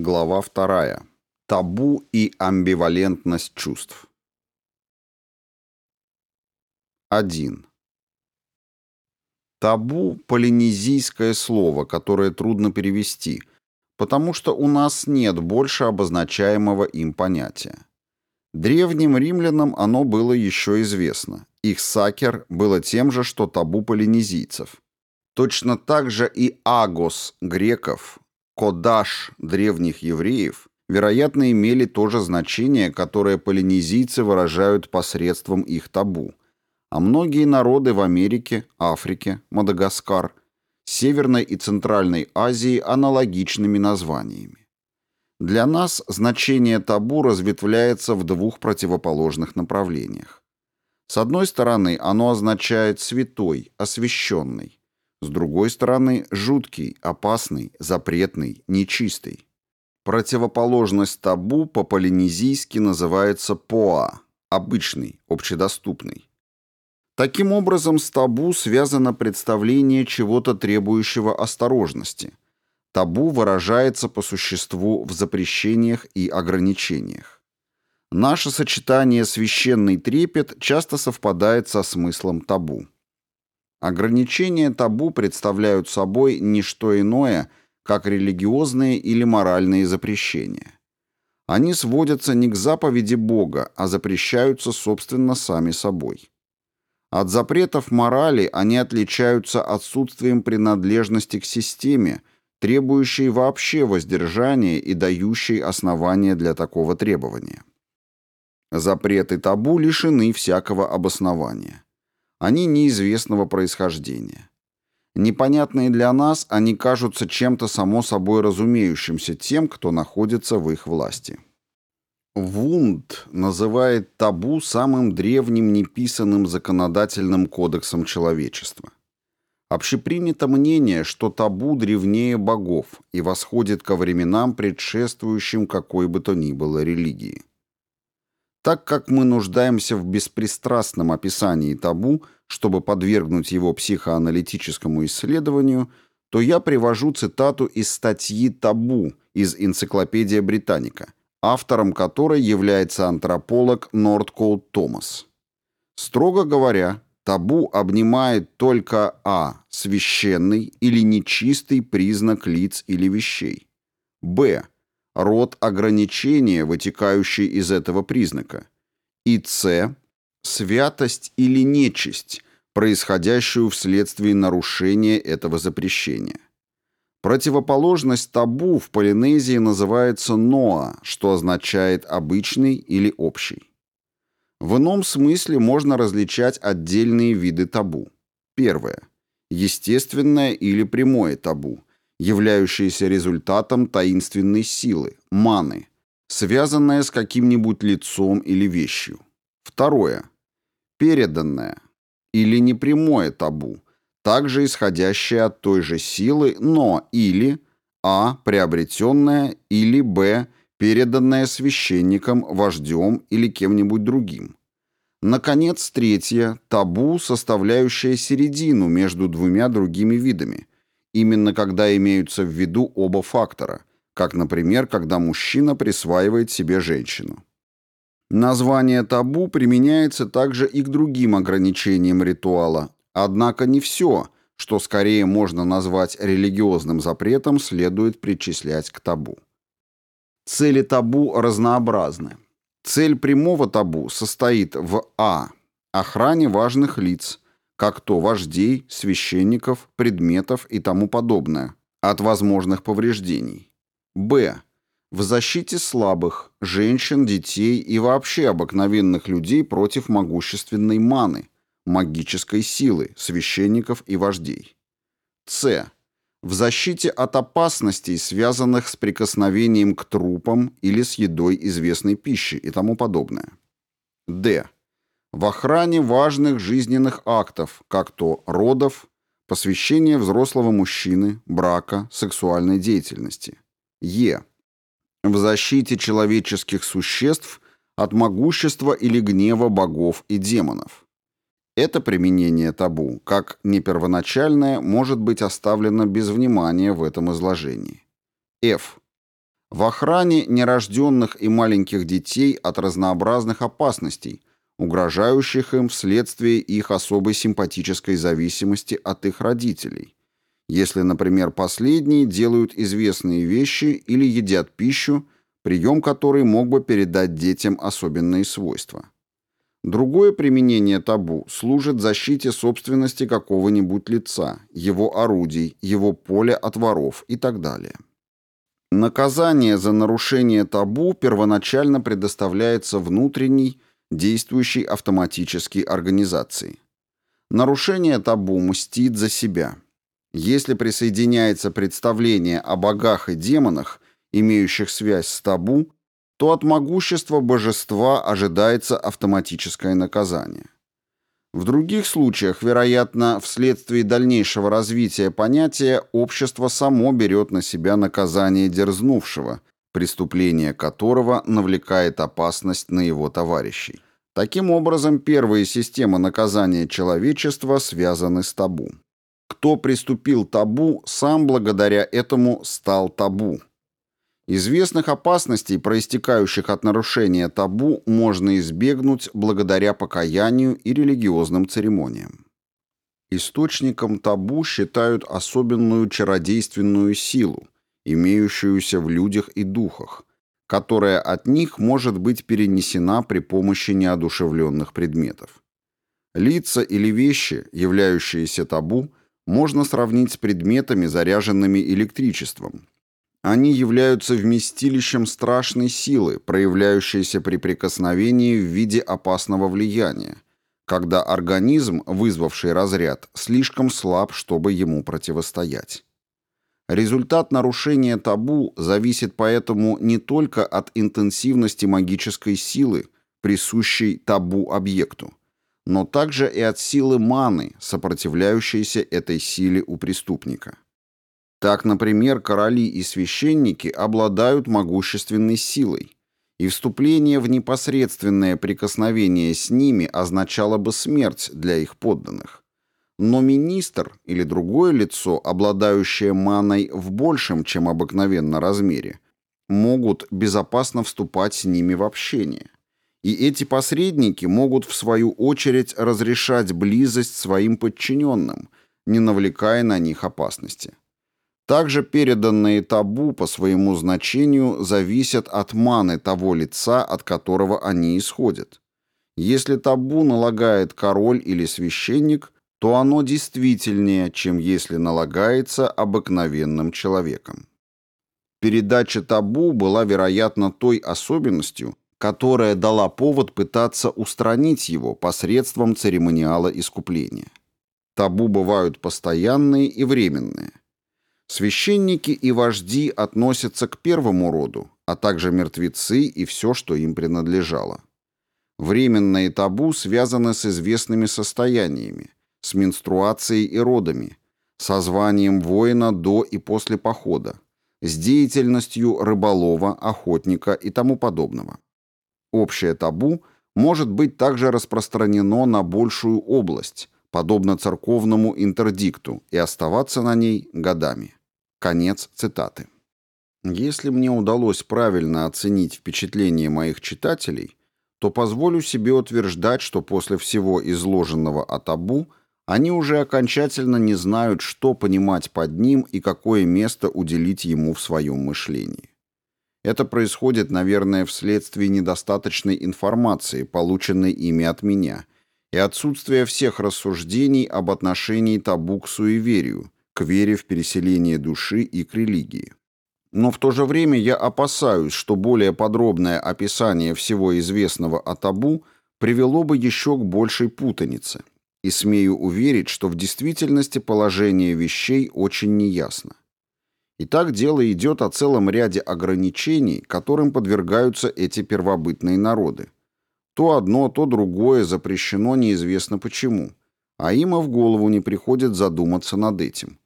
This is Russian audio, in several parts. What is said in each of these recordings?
Глава вторая. Табу и амбивалентность чувств. 1. Табу – полинезийское слово, которое трудно перевести, потому что у нас нет больше обозначаемого им понятия. Древним римлянам оно было еще известно. Их сакер было тем же, что табу полинезийцев. Точно так же и агос греков, кодаш древних евреев, вероятно, имели то же значение, которое полинезийцы выражают посредством их табу. А многие народы в Америке, Африке, Мадагаскар, Северной и Центральной Азии аналогичными названиями. Для нас значение табу разветвляется в двух противоположных направлениях. С одной стороны, оно означает «святой», «освященный», с другой стороны, жуткий, опасный, запретный, нечистый. Противоположность табу по-полинезийски называется поа, обычный, общедоступный. Таким образом, с табу связано представление чего-то требующего осторожности. Табу выражается по существу в запрещениях и ограничениях. Наше сочетание «священный трепет» часто совпадает со смыслом табу. Ограничения табу представляют собой не что иное, как религиозные или моральные запрещения. Они сводятся не к заповеди Бога, а запрещаются, собственно, сами собой. От запретов морали они отличаются отсутствием принадлежности к системе, требующей вообще воздержания и дающей основания для такого требования. Запреты табу лишены всякого обоснования. Они неизвестного происхождения. Непонятные для нас, они кажутся чем-то само собой разумеющимся тем, кто находится в их власти. Вунд называет табу самым древним неписанным законодательным кодексом человечества. Общепринято мнение, что табу древнее богов и восходит ко временам, предшествующим какой бы то ни было религии. Так как мы нуждаемся в беспристрастном описании табу, чтобы подвергнуть его психоаналитическому исследованию, то я привожу цитату из статьи «Табу» из «Энциклопедия Британика», автором которой является антрополог Нордкоут Томас. Строго говоря, табу обнимает только а. священный или нечистый признак лиц или вещей, б род ограничения, вытекающий из этого признака, и С – святость или нечисть, происходящую вследствие нарушения этого запрещения. Противоположность табу в Полинезии называется ноа, что означает обычный или общий. В ином смысле можно различать отдельные виды табу. Первое. Естественное или прямое табу, являющееся результатом таинственной силы, маны, связанное с каким-нибудь лицом или вещью. Второе. Переданное или непрямое табу, также исходящее от той же силы, но или а. приобретенное или б. переданное священником, вождем или кем-нибудь другим. Наконец, третье – табу, составляющее середину между двумя другими видами – именно когда имеются в виду оба фактора, как, например, когда мужчина присваивает себе женщину. Название табу применяется также и к другим ограничениям ритуала, однако не все, что скорее можно назвать религиозным запретом, следует причислять к табу. Цели табу разнообразны. Цель прямого табу состоит в а. охране важных лиц – как то вождей, священников, предметов и тому подобное, от возможных повреждений. Б. В защите слабых, женщин, детей и вообще обыкновенных людей против могущественной маны, магической силы, священников и вождей. С. В защите от опасностей, связанных с прикосновением к трупам или с едой известной пищи и тому подобное. Д в охране важных жизненных актов, как то родов, посвящения взрослого мужчины, брака, сексуальной деятельности. Е. В защите человеческих существ от могущества или гнева богов и демонов. Это применение табу, как непервоначальное, может быть оставлено без внимания в этом изложении. F. в охране нерожденных и маленьких детей от разнообразных опасностей, угрожающих им вследствие их особой симпатической зависимости от их родителей, если, например, последние делают известные вещи или едят пищу, прием которой мог бы передать детям особенные свойства. Другое применение табу служит защите собственности какого-нибудь лица, его орудий, его поля от воров и так далее. Наказание за нарушение табу первоначально предоставляется внутренней, действующей автоматически организации. Нарушение табу мстит за себя. Если присоединяется представление о богах и демонах, имеющих связь с табу, то от могущества божества ожидается автоматическое наказание. В других случаях, вероятно, вследствие дальнейшего развития понятия, общество само берет на себя наказание дерзнувшего, преступление которого навлекает опасность на его товарищей. Таким образом, первые системы наказания человечества связаны с табу. Кто приступил табу, сам благодаря этому стал табу. Известных опасностей, проистекающих от нарушения табу, можно избегнуть благодаря покаянию и религиозным церемониям. Источником табу считают особенную чародейственную силу, имеющуюся в людях и духах, которая от них может быть перенесена при помощи неодушевленных предметов. Лица или вещи, являющиеся табу, можно сравнить с предметами, заряженными электричеством, они являются вместилищем страшной силы, проявляющейся при прикосновении в виде опасного влияния, когда организм, вызвавший разряд, слишком слаб, чтобы ему противостоять. Результат нарушения табу зависит поэтому не только от интенсивности магической силы, присущей табу объекту, но также и от силы маны, сопротивляющейся этой силе у преступника. Так, например, короли и священники обладают могущественной силой, и вступление в непосредственное прикосновение с ними означало бы смерть для их подданных. Но министр или другое лицо, обладающее маной в большем, чем обыкновенно размере, могут безопасно вступать с ними в общение. И эти посредники могут, в свою очередь, разрешать близость своим подчиненным, не навлекая на них опасности. Также переданные табу по своему значению зависят от маны того лица, от которого они исходят. Если табу налагает король или священник, то оно действительнее, чем если налагается обыкновенным человеком. Передача табу была, вероятно, той особенностью, которая дала повод пытаться устранить его посредством церемониала искупления. Табу бывают постоянные и временные. Священники и вожди относятся к первому роду, а также мертвецы и все, что им принадлежало. Временные табу связаны с известными состояниями, с менструацией и родами, со званием воина до и после похода, с деятельностью рыболова, охотника и тому подобного. Общее табу может быть также распространено на большую область, подобно церковному интердикту, и оставаться на ней годами. Конец цитаты. Если мне удалось правильно оценить впечатление моих читателей, то позволю себе утверждать, что после всего изложенного о табу они уже окончательно не знают, что понимать под ним и какое место уделить ему в своем мышлении. Это происходит, наверное, вследствие недостаточной информации, полученной ими от меня, и отсутствия всех рассуждений об отношении табу к суеверию, к вере в переселение души и к религии. Но в то же время я опасаюсь, что более подробное описание всего известного о табу привело бы еще к большей путанице, и смею уверить, что в действительности положение вещей очень неясно. Итак, дело идет о целом ряде ограничений, которым подвергаются эти первобытные народы. То одно, то другое запрещено неизвестно почему, а им и в голову не приходит задуматься над этим.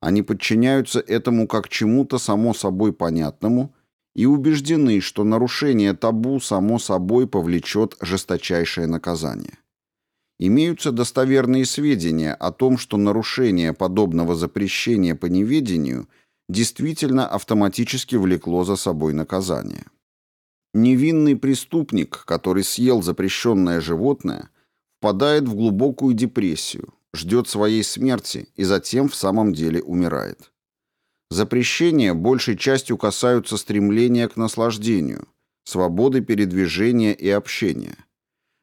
Они подчиняются этому как чему-то само собой понятному и убеждены, что нарушение табу само собой повлечет жесточайшее наказание. Имеются достоверные сведения о том, что нарушение подобного запрещения по неведению действительно автоматически влекло за собой наказание. Невинный преступник, который съел запрещенное животное, впадает в глубокую депрессию, ждет своей смерти и затем в самом деле умирает. Запрещения большей частью касаются стремления к наслаждению, свободы передвижения и общения.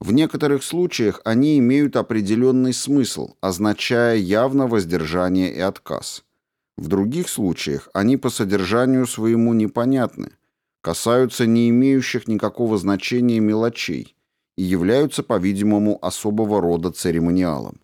В некоторых случаях они имеют определенный смысл, означая явно воздержание и отказ. В других случаях они по содержанию своему непонятны, касаются не имеющих никакого значения мелочей и являются, по-видимому, особого рода церемониалом.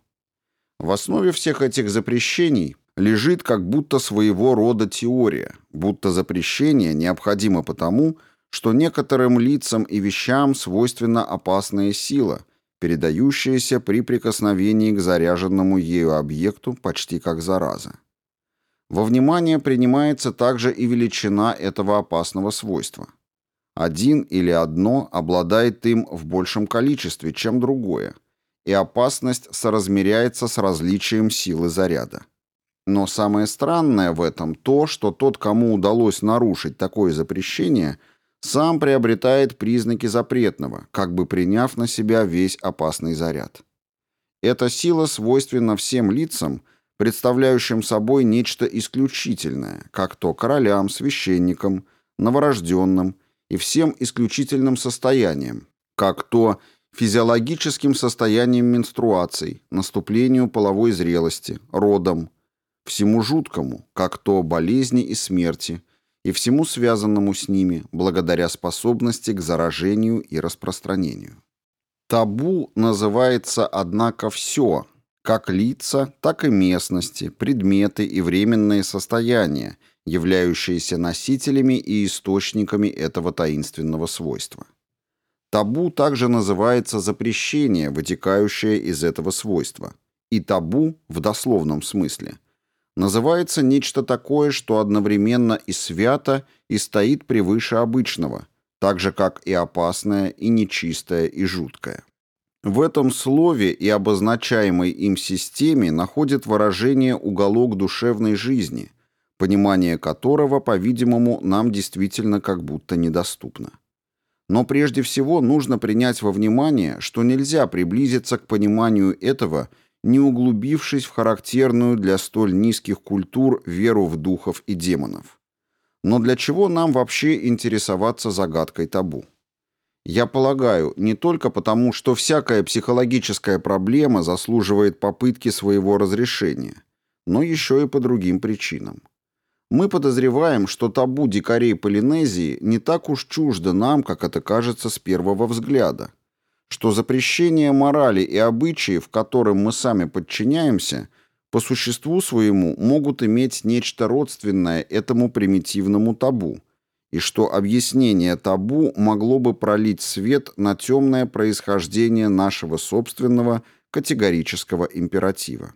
В основе всех этих запрещений лежит как будто своего рода теория, будто запрещение необходимо потому, что некоторым лицам и вещам свойственна опасная сила, передающаяся при прикосновении к заряженному ею объекту почти как зараза. Во внимание принимается также и величина этого опасного свойства. Один или одно обладает им в большем количестве, чем другое, и опасность соразмеряется с различием силы заряда. Но самое странное в этом то, что тот, кому удалось нарушить такое запрещение, сам приобретает признаки запретного, как бы приняв на себя весь опасный заряд. Эта сила свойственна всем лицам – представляющим собой нечто исключительное, как то королям, священникам, новорожденным и всем исключительным состояниям, как то физиологическим состоянием менструаций, наступлению половой зрелости, родом, всему жуткому, как то болезни и смерти, и всему связанному с ними, благодаря способности к заражению и распространению. Табу называется, однако, все, как лица, так и местности, предметы и временные состояния, являющиеся носителями и источниками этого таинственного свойства. Табу также называется запрещение, вытекающее из этого свойства. И табу, в дословном смысле, называется нечто такое, что одновременно и свято, и стоит превыше обычного, так же, как и опасное, и нечистое, и жуткое. В этом слове и обозначаемой им системе находит выражение уголок душевной жизни, понимание которого, по-видимому, нам действительно как будто недоступно. Но прежде всего нужно принять во внимание, что нельзя приблизиться к пониманию этого, не углубившись в характерную для столь низких культур веру в духов и демонов. Но для чего нам вообще интересоваться загадкой табу? Я полагаю, не только потому, что всякая психологическая проблема заслуживает попытки своего разрешения, но еще и по другим причинам. Мы подозреваем, что табу дикарей Полинезии не так уж чуждо нам, как это кажется с первого взгляда, что запрещение морали и обычаев, которым мы сами подчиняемся, по существу своему могут иметь нечто родственное этому примитивному табу – и что объяснение табу могло бы пролить свет на темное происхождение нашего собственного категорического императива.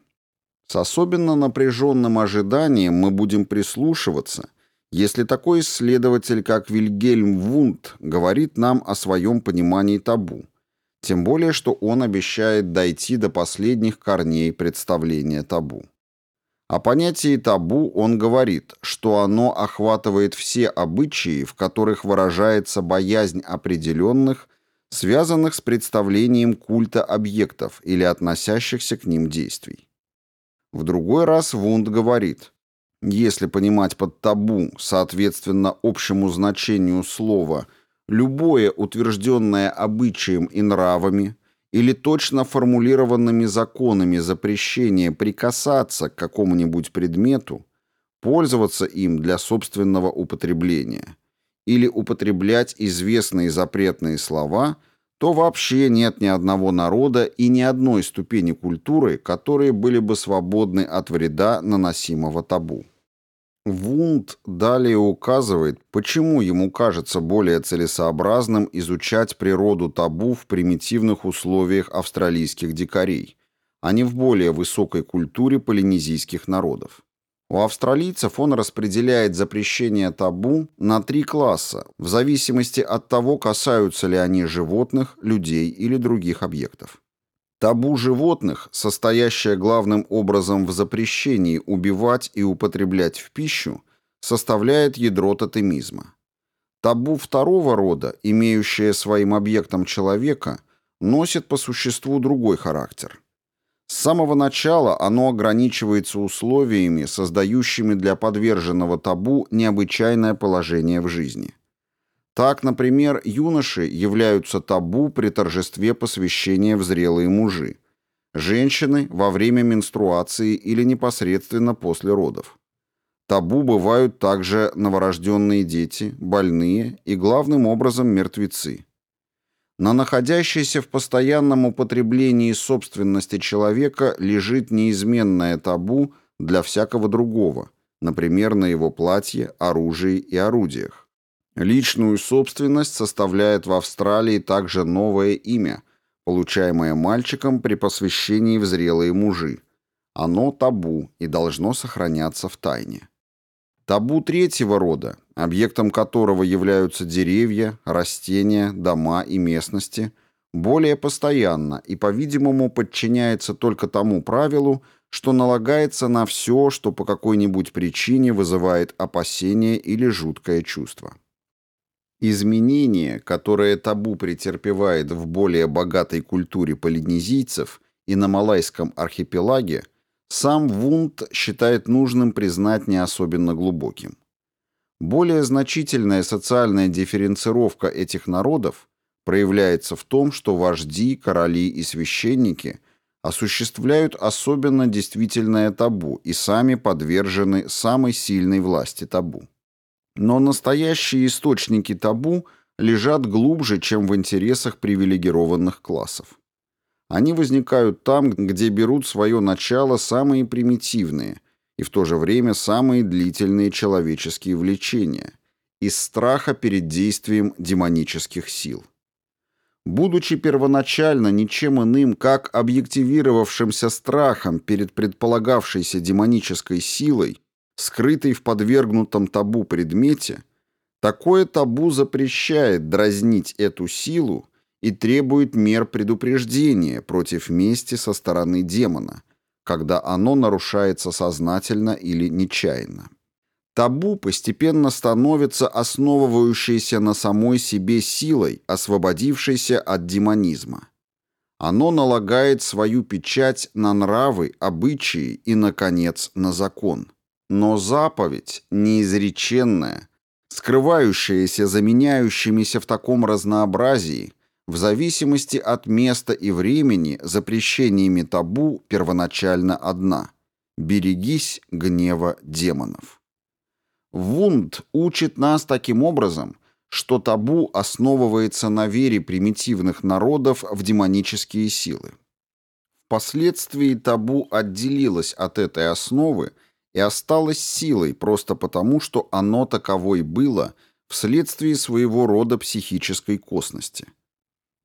С особенно напряженным ожиданием мы будем прислушиваться, если такой исследователь, как Вильгельм Вунд, говорит нам о своем понимании табу, тем более что он обещает дойти до последних корней представления табу. О понятии табу он говорит, что оно охватывает все обычаи, в которых выражается боязнь определенных, связанных с представлением культа объектов или относящихся к ним действий. В другой раз Вунд говорит, если понимать под табу, соответственно, общему значению слова, любое утвержденное обычаем и нравами, или точно формулированными законами запрещения прикасаться к какому-нибудь предмету, пользоваться им для собственного употребления или употреблять известные запретные слова, то вообще нет ни одного народа и ни одной ступени культуры, которые были бы свободны от вреда наносимого табу. Вунд далее указывает, почему ему кажется более целесообразным изучать природу табу в примитивных условиях австралийских дикарей, а не в более высокой культуре полинезийских народов. У австралийцев он распределяет запрещение табу на три класса, в зависимости от того, касаются ли они животных, людей или других объектов. Табу животных, состоящее главным образом в запрещении убивать и употреблять в пищу, составляет ядро тотемизма. Табу второго рода, имеющее своим объектом человека, носит по существу другой характер. С самого начала оно ограничивается условиями, создающими для подверженного табу необычайное положение в жизни. Так, например, юноши являются табу при торжестве посвящения в зрелые мужи, женщины во время менструации или непосредственно после родов. Табу бывают также новорожденные дети, больные и, главным образом, мертвецы. На находящейся в постоянном употреблении собственности человека лежит неизменное табу для всякого другого, например, на его платье, оружии и орудиях. Личную собственность составляет в Австралии также новое имя, получаемое мальчиком при посвящении в зрелые мужи. Оно табу и должно сохраняться в тайне. Табу третьего рода, объектом которого являются деревья, растения, дома и местности, более постоянно и, по-видимому, подчиняется только тому правилу, что налагается на все, что по какой-нибудь причине вызывает опасение или жуткое чувство. Изменение, которое табу претерпевает в более богатой культуре полинезийцев и на Малайском архипелаге – сам Вунд считает нужным признать не особенно глубоким. Более значительная социальная дифференцировка этих народов проявляется в том, что вожди, короли и священники осуществляют особенно действительное табу и сами подвержены самой сильной власти табу. Но настоящие источники табу лежат глубже, чем в интересах привилегированных классов. Они возникают там, где берут свое начало самые примитивные и в то же время самые длительные человеческие влечения, из страха перед действием демонических сил. Будучи первоначально ничем иным, как объективировавшимся страхом перед предполагавшейся демонической силой, скрытой в подвергнутом табу предмете, такое табу запрещает дразнить эту силу и требует мер предупреждения против мести со стороны демона, когда оно нарушается сознательно или нечаянно. Табу постепенно становится основывающейся на самой себе силой, освободившейся от демонизма. Оно налагает свою печать на нравы, обычаи и, наконец, на закон. Но заповедь, неизреченная, скрывающаяся за меняющимися в таком разнообразии, в зависимости от места и времени запрещениями табу первоначально одна – «берегись гнева демонов». Вунд учит нас таким образом, что табу основывается на вере примитивных народов в демонические силы. Впоследствии табу отделилось от этой основы и осталось силой просто потому, что оно таковой было вследствие своего рода психической косности –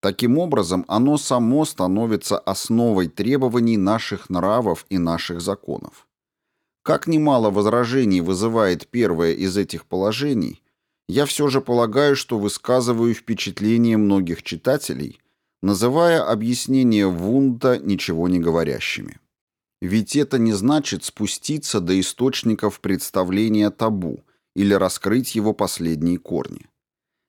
Таким образом, оно само становится основой требований наших нравов и наших законов. Как немало возражений вызывает первое из этих положений, я все же полагаю, что высказываю впечатление многих читателей, называя объяснения Вунда ничего не говорящими. Ведь это не значит спуститься до источников представления табу или раскрыть его последние корни.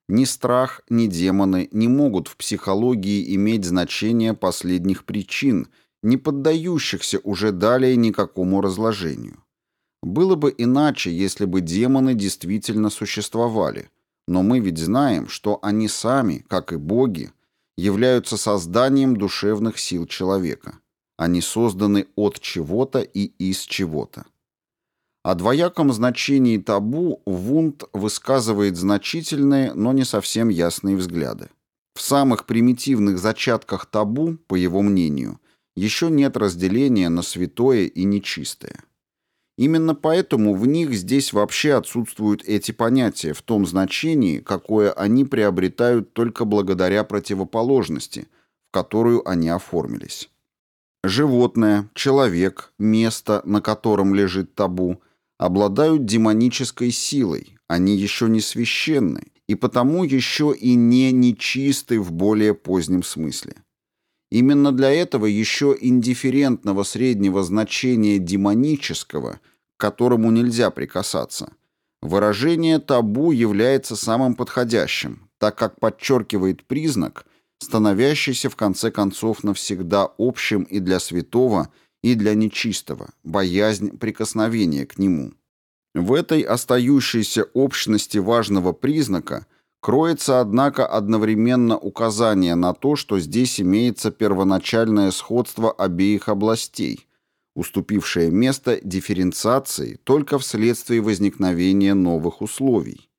Ни страх, ни демоны не могут в психологии иметь значение последних причин, не поддающихся уже далее никакому разложению. Было бы иначе, если бы демоны действительно существовали, но мы ведь знаем, что они сами, как и боги, являются созданием душевных сил человека. Они созданы от чего-то и из чего-то. О двояком значении табу Вунд высказывает значительные, но не совсем ясные взгляды. В самых примитивных зачатках табу, по его мнению, еще нет разделения на святое и нечистое. Именно поэтому в них здесь вообще отсутствуют эти понятия в том значении, какое они приобретают только благодаря противоположности, в которую они оформились. Животное, человек, место, на котором лежит табу – обладают демонической силой, они еще не священны, и потому еще и не нечисты в более позднем смысле. Именно для этого еще индифферентного среднего значения демонического, к которому нельзя прикасаться, Выражение табу является самым подходящим, так как подчеркивает признак, становящийся в конце концов навсегда общим и для святого, и для нечистого, боязнь прикосновения к нему. В этой остающейся общности важного признака кроется, однако, одновременно указание на то, что здесь имеется первоначальное сходство обеих областей, уступившее место дифференциации только вследствие возникновения новых условий,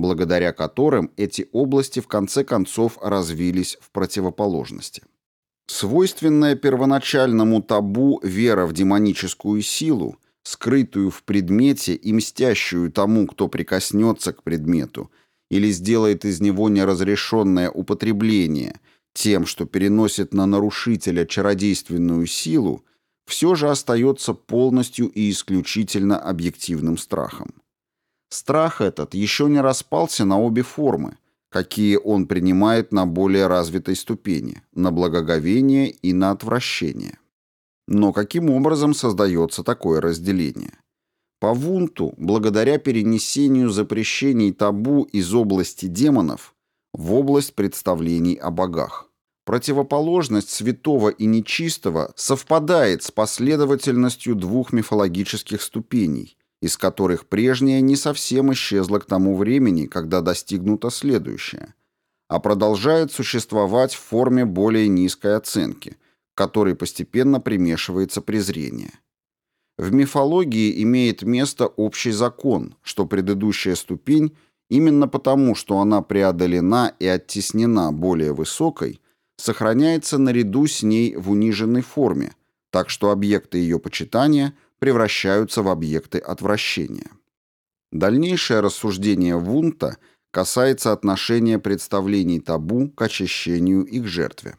благодаря которым эти области в конце концов развились в противоположности. Свойственная первоначальному табу вера в демоническую силу, скрытую в предмете и мстящую тому, кто прикоснется к предмету, или сделает из него неразрешенное употребление тем, что переносит на нарушителя чародейственную силу, все же остается полностью и исключительно объективным страхом. Страх этот еще не распался на обе формы – какие он принимает на более развитой ступени, на благоговение и на отвращение. Но каким образом создается такое разделение? По Вунту, благодаря перенесению запрещений табу из области демонов в область представлений о богах. Противоположность святого и нечистого совпадает с последовательностью двух мифологических ступеней, из которых прежняя не совсем исчезла к тому времени, когда достигнуто следующее, а продолжает существовать в форме более низкой оценки, которой постепенно примешивается презрение. В мифологии имеет место общий закон, что предыдущая ступень, именно потому, что она преодолена и оттеснена более высокой, сохраняется наряду с ней в униженной форме, так что объекты ее почитания – превращаются в объекты отвращения. Дальнейшее рассуждение Вунта касается отношения представлений табу к очищению и к жертве.